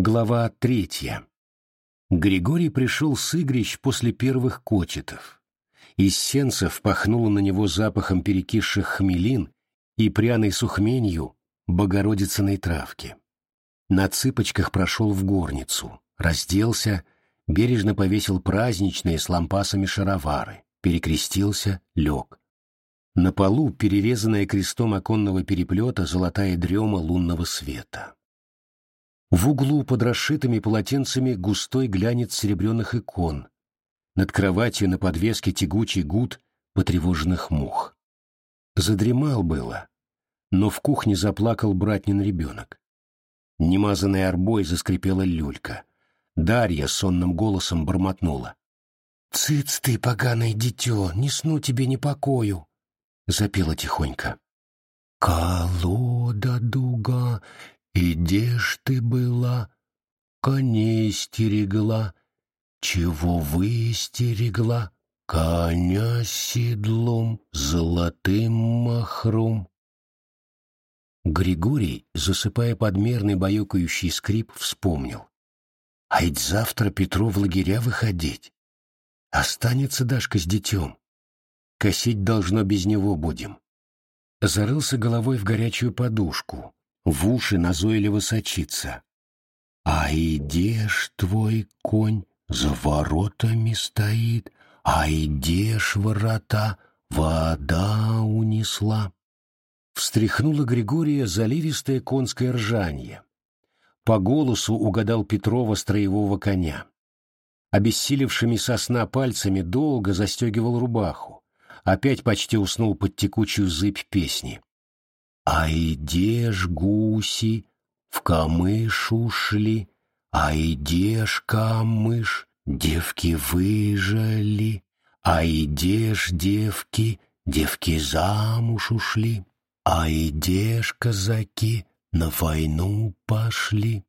Глава третья. Григорий пришел с игрищ после первых кочетов. Из сенцев пахнуло на него запахом перекисших хмелин и пряной сухменью богородицыной травки. На цыпочках прошел в горницу, разделся, бережно повесил праздничные с лампасами шаровары, перекрестился, лег. На полу перерезанная крестом оконного переплета золотая дрема лунного света. В углу под расшитыми полотенцами густой глянец серебряных икон. Над кроватью на подвеске тягучий гуд потревоженных мух. Задремал было, но в кухне заплакал братнин ребенок. Немазанной арбой заскрипела люлька. Дарья сонным голосом бормотнула. «Цыц ты, поганое дитё, не сну тебе, не покою!» Запела тихонько. «Колода дуга, и ж ты была? Коней стерегла. Чего вы стерегла? Коня седлом, золотым махром. Григорий, засыпая подмерный баюкающий скрип, вспомнил. А ведь завтра Петру в лагеря выходить. Останется Дашка с детем. Косить должно без него будем. Зарылся головой в горячую подушку, в уши назойливо сочится. А идешь твой конь за воротами стоит, а идешь ворота вода унесла. Встряхнуло Григория заливистое конское ржанье. По голосу угадал Петрова строевого коня. Обессилевшими сосна пальцами долго застегивал рубаху. Опять почти уснул под текучую зыбь песни. А идешь, гуси, в камыш ушли, а идешь, камыш, девки выжили, а идешь, девки, девки замуж ушли, а идешь, казаки, на войну пошли.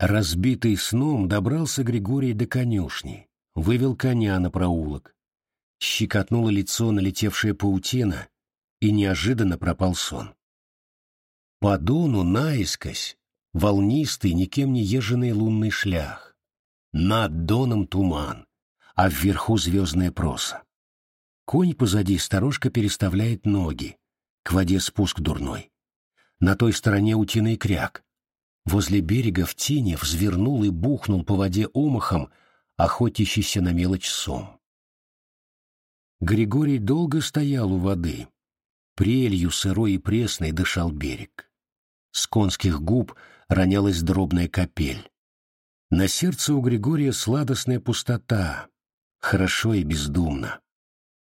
Разбитый сном добрался Григорий до конюшни, вывел коня на проулок. Щекотнуло лицо налетевшая паутина, и неожиданно пропал сон. По дону наискось волнистый, никем не еженый лунный шлях. Над доном туман, а вверху звездная проса. Конь позади сторожка переставляет ноги, к воде спуск дурной. На той стороне утиный кряк. Возле берега в тени взвернул и бухнул по воде омахом охотящийся на мелочь сом. Григорий долго стоял у воды, Прелью сырой и пресной дышал берег. С конских губ ронялась дробная капель. На сердце у Григория сладостная пустота, хорошо и бездумно.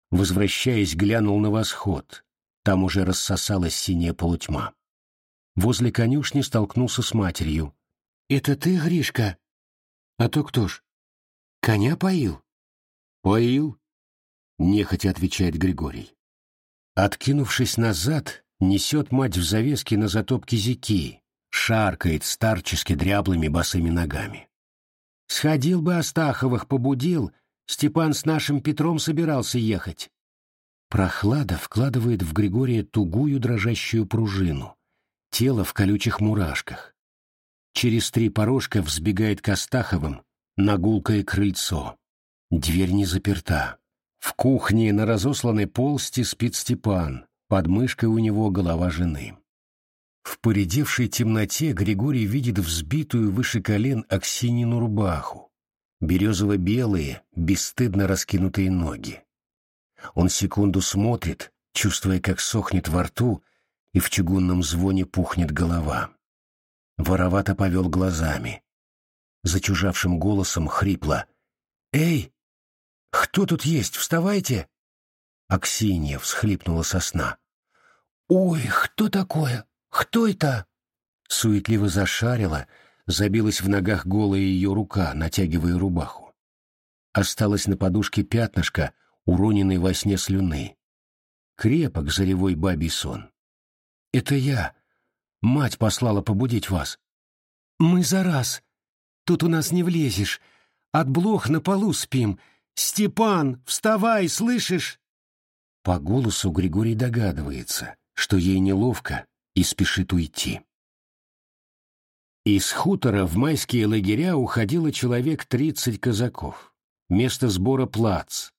Возвращаясь, глянул на восход. Там уже рассосалась синяя полутьма. Возле конюшни столкнулся с матерью. — Это ты, Гришка? — А то кто ж? — Коня поил? — Поил, — нехотя отвечает Григорий. Откинувшись назад, несет мать в завеске на затопке зики, шаркает старчески дряблыми босыми ногами. Сходил бы Астаховых, побудил, Степан с нашим Петром собирался ехать. Прохлада вкладывает в Григория тугую дрожащую пружину, тело в колючих мурашках. Через три порожка взбегает к Астаховым на гулкое крыльцо. Дверь не заперта. В кухне на разосланной полсти спит Степан, под мышкой у него голова жены. В поредевшей темноте Григорий видит взбитую выше колен Аксинину рубаху, березово-белые, бесстыдно раскинутые ноги. Он секунду смотрит, чувствуя, как сохнет во рту, и в чугунном звоне пухнет голова. Воровато повел глазами. Зачужавшим голосом хрипло. «Эй, «Кто тут есть? Вставайте!» Аксинья всхлипнула со сна. «Ой, кто такое? Кто это?» Суетливо зашарила, забилась в ногах голая ее рука, натягивая рубаху. Осталось на подушке пятнышко, уроненной во сне слюны. Крепок заревой бабий сон. «Это я. Мать послала побудить вас». «Мы за раз. Тут у нас не влезешь. От блох на полу спим. «Степан, вставай, слышишь?» По голосу Григорий догадывается, что ей неловко и спешит уйти. Из хутора в майские лагеря уходило человек тридцать казаков. Место сбора плац.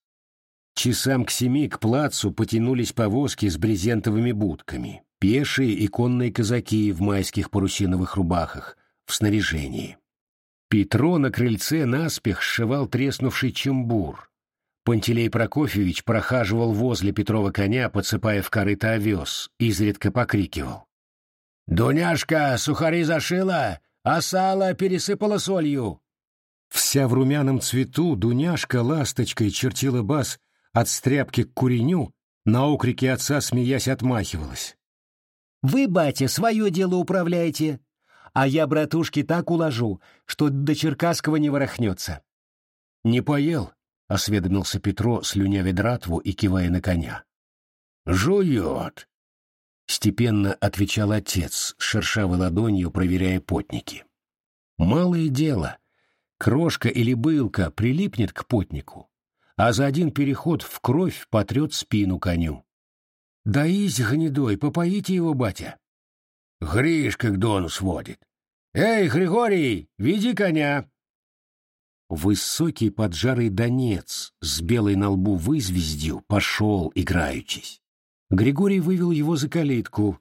Часам к семи к плацу потянулись повозки с брезентовыми будками, пешие и конные казаки в майских парусиновых рубахах, в снаряжении. Петро на крыльце наспех сшивал треснувший чембур. Пантелей Прокофьевич прохаживал возле Петрова коня, подсыпая в корыто овес, изредка покрикивал. «Дуняшка, сухари зашила, а сало пересыпала солью!» Вся в румяном цвету Дуняшка ласточкой чертила бас от стряпки к куреню, на окрики отца смеясь отмахивалась. «Вы, батя, свое дело управляете, а я братушки так уложу, что до Черкасского не ворохнется». «Не поел?» — осведомился Петро, слюнявя дратву и кивая на коня. «Жует!» — степенно отвечал отец, шершавой ладонью проверяя потники. «Малое дело. Крошка или былка прилипнет к потнику, а за один переход в кровь потрет спину коню. «Даись, гнедой, попоите его, батя». Гришка к дону сводит. «Эй, Григорий, веди коня!» Высокий поджарый донец с белой на лбу вызвездью пошел, играючись. Григорий вывел его за калитку,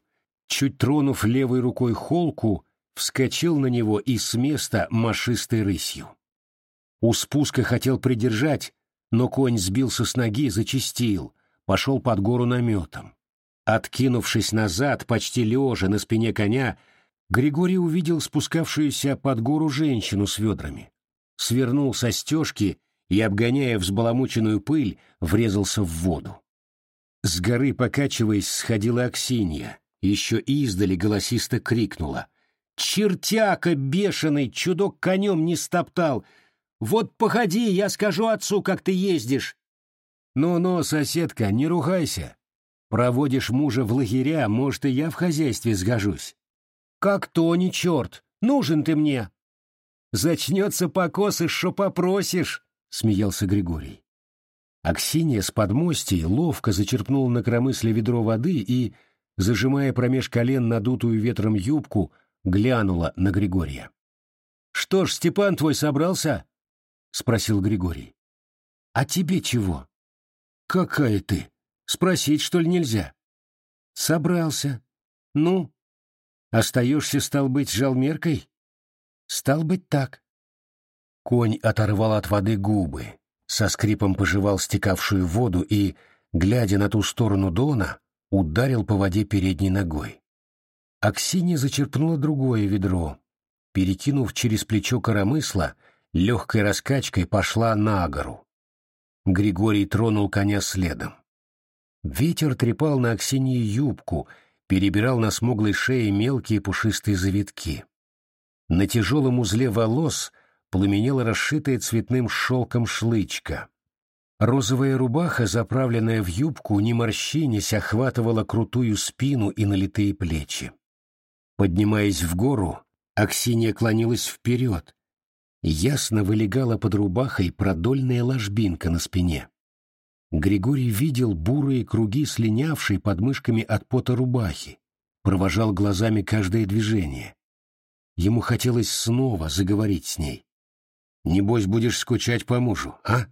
чуть тронув левой рукой холку, вскочил на него и с места машистой рысью. У спуска хотел придержать, но конь сбился с ноги, зачистил, пошел под гору наметом. Откинувшись назад, почти лежа на спине коня, Григорий увидел спускавшуюся под гору женщину с ведрами. Свернул со стежки и, обгоняя взбаламученную пыль, врезался в воду. С горы, покачиваясь, сходила Аксинья. Еще издали голосисто крикнула. «Чертяка бешеный! Чудок конем не стоптал! Вот походи, я скажу отцу, как ты ездишь. Ну-ну, соседка, не ругайся. Проводишь мужа в лагеря, может, и я в хозяйстве сгожусь. Как то не черт, нужен ты мне. Зачнется покос, и шо попросишь, смеялся Григорий. Аксинья с подмостей ловко зачерпнула на кромысле ведро воды и, зажимая промеж колен надутую ветром юбку, глянула на Григория. — Что ж, Степан твой собрался? — спросил Григорий. «А тебе чего?» «Какая ты? Спросить, что ли, нельзя?» «Собрался. Ну? Остаешься, стал быть, жалмеркой?» «Стал быть, так». Конь оторвал от воды губы, со скрипом пожевал стекавшую воду и, глядя на ту сторону Дона, ударил по воде передней ногой. Аксинья зачерпнула другое ведро, перекинув через плечо коромысла — легкой раскачкой пошла на гору. Григорий тронул коня следом. Ветер трепал на Аксиньи юбку, перебирал на смуглой шее мелкие пушистые завитки. На тяжелом узле волос пламенела расшитая цветным шелком шлычка. Розовая рубаха, заправленная в юбку, не морщинясь, охватывала крутую спину и налитые плечи. Поднимаясь в гору, Аксинья клонилась вперед, Ясно вылегала под рубахой продольная ложбинка на спине. Григорий видел бурые круги слинявшей под мышками от пота рубахи, провожал глазами каждое движение. Ему хотелось снова заговорить с ней. «Небось, будешь скучать по мужу, а?»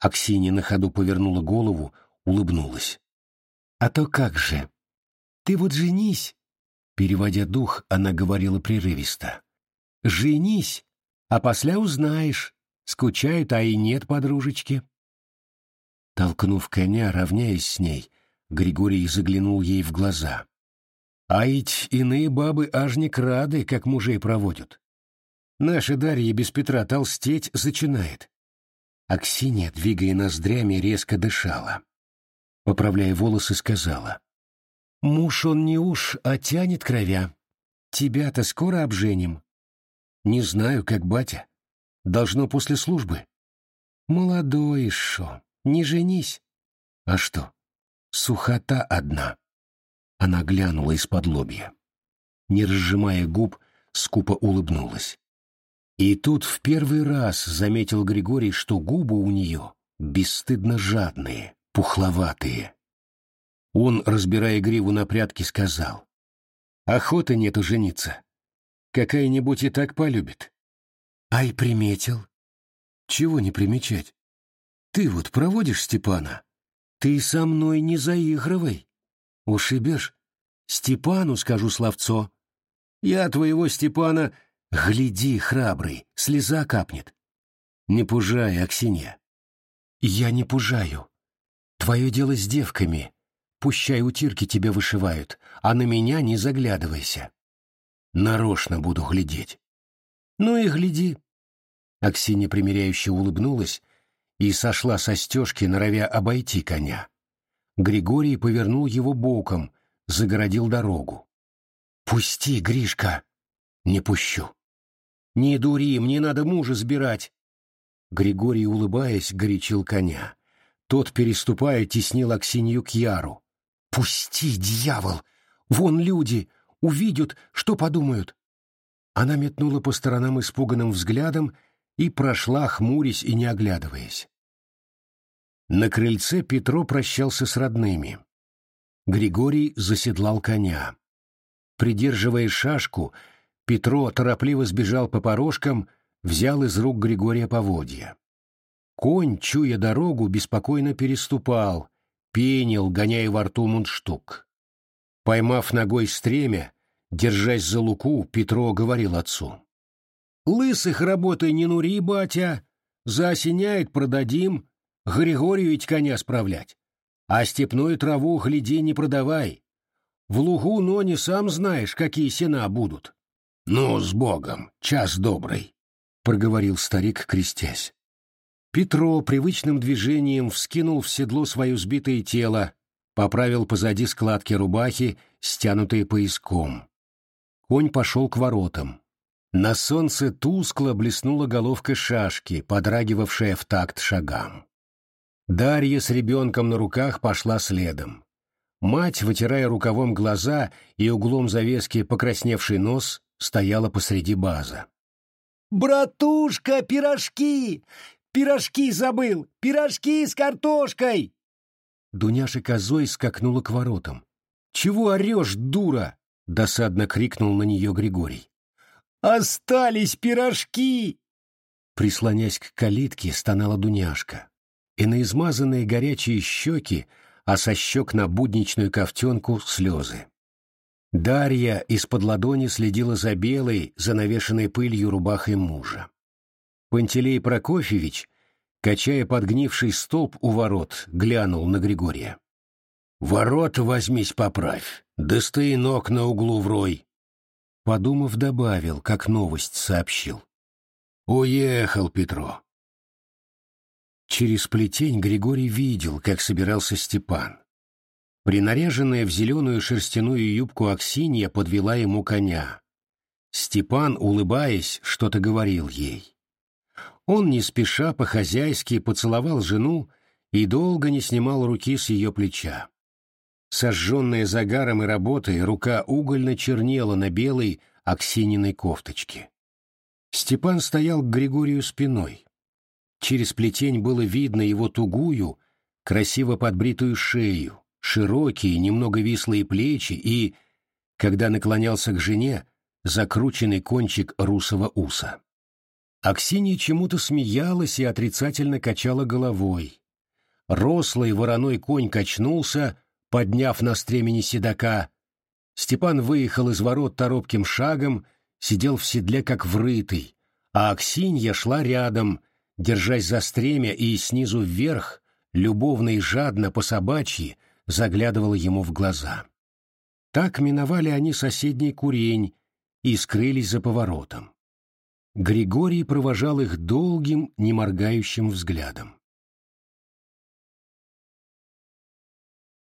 Аксинья на ходу повернула голову, улыбнулась. «А то как же? Ты вот женись!» Переводя дух, она говорила прерывисто. «Женись, а после узнаешь, скучают, а и нет подружечки. Толкнув коня, равняясь с ней, Григорий заглянул ей в глаза. А ведь иные бабы аж не рады, как мужей проводят. Наша Дарья без Петра толстеть зачинает. Аксинья, двигая ноздрями, резко дышала. Поправляя волосы, сказала. «Муж он не уж, а тянет кровя. Тебя-то скоро обженим, не знаю, как батя. Должно после службы. Молодой шо, не женись. А что? Сухота одна. Она глянула из-под лобья. Не разжимая губ, скупо улыбнулась. И тут в первый раз заметил Григорий, что губы у нее бесстыдно жадные, пухловатые. Он, разбирая гриву на прятки, сказал, «Охоты нету жениться. какая-нибудь и так полюбит. Ай, приметил. Чего не примечать? Ты вот проводишь Степана? Ты со мной не заигрывай. Ушибешь? Степану скажу словцо. Я твоего Степана... Гляди, храбрый, слеза капнет. Не пужай, Аксинья. Я не пужаю. Твое дело с девками. Пущай утирки тебя вышивают, а на меня не заглядывайся. Нарочно буду глядеть. Ну и гляди. Аксинья примиряюще улыбнулась и сошла со стежки, норовя обойти коня. Григорий повернул его боком, загородил дорогу. «Пусти, Гришка!» «Не пущу». «Не дури, мне надо мужа сбирать!» Григорий, улыбаясь, горячил коня. Тот, переступая, теснил Аксинью к Яру. «Пусти, дьявол! Вон люди! Увидят, что подумают!» Она метнула по сторонам испуганным взглядом и прошла, хмурясь и не оглядываясь. На крыльце Петро прощался с родными. Григорий заседлал коня. Придерживая шашку, Петро торопливо сбежал по порожкам, взял из рук Григория поводья. Конь, чуя дорогу, беспокойно переступал, пенил, гоняя во рту мундштук. Поймав ногой стремя, держась за луку, Петро говорил отцу. «Лысых работы не нури, батя, заосеняет продадим, Григорию ведь коня справлять. А степную траву, гляди, не продавай. В лугу, но не сам знаешь, какие сена будут». «Ну, с Богом, час добрый», — проговорил старик, крестясь. Петро привычным движением вскинул в седло свое сбитое тело, поправил позади складки рубахи, стянутые пояском. Конь пошел к воротам. На солнце тускло блеснула головка шашки, подрагивавшая в такт шагам. Дарья с ребенком на руках пошла следом. Мать, вытирая рукавом глаза и углом завески покрасневший нос, стояла посреди база. «Братушка, пирожки! Пирожки забыл! Пирожки с картошкой!» Дуняша козой скакнула к воротам. «Чего орешь, дура?» — досадно крикнул на нее Григорий. «Остались пирожки!» Прислонясь к калитке, стонала Дуняшка. И на измазанные горячие щеки, а со щек на будничную ковтенку слезы. Дарья из-под ладони следила за белой, занавешенной пылью рубахой мужа. Пантелей Прокофьевич, качая подгнивший столб у ворот, глянул на Григория. «Ворота возьмись поправь, да стоинок на углу врой». Подумав, добавил, как новость сообщил. «Уехал Петро». Через плетень Григорий видел, как собирался Степан. Принаряженная в зеленую шерстяную юбку Аксинья подвела ему коня. Степан, улыбаясь, что-то говорил ей. Он не спеша по-хозяйски поцеловал жену и долго не снимал руки с ее плеча. Сожженная загаром и работой, рука угольно чернела на белой оксининой кофточке. Степан стоял к Григорию спиной. Через плетень было видно его тугую, красиво подбритую шею, широкие, немного вислые плечи и, когда наклонялся к жене, закрученный кончик русого уса. Аксинья чему-то смеялась и отрицательно качала головой. Рослый вороной конь качнулся, подняв на стремени седока. Степан выехал из ворот торопким шагом, сидел в седле как врытый, а Аксинья шла рядом, держась за стремя и снизу вверх, любовно и жадно по собачьи, заглядывала ему в глаза. Так миновали они соседний курень и скрылись за поворотом. Григорий провожал их долгим, неморгающим взглядом.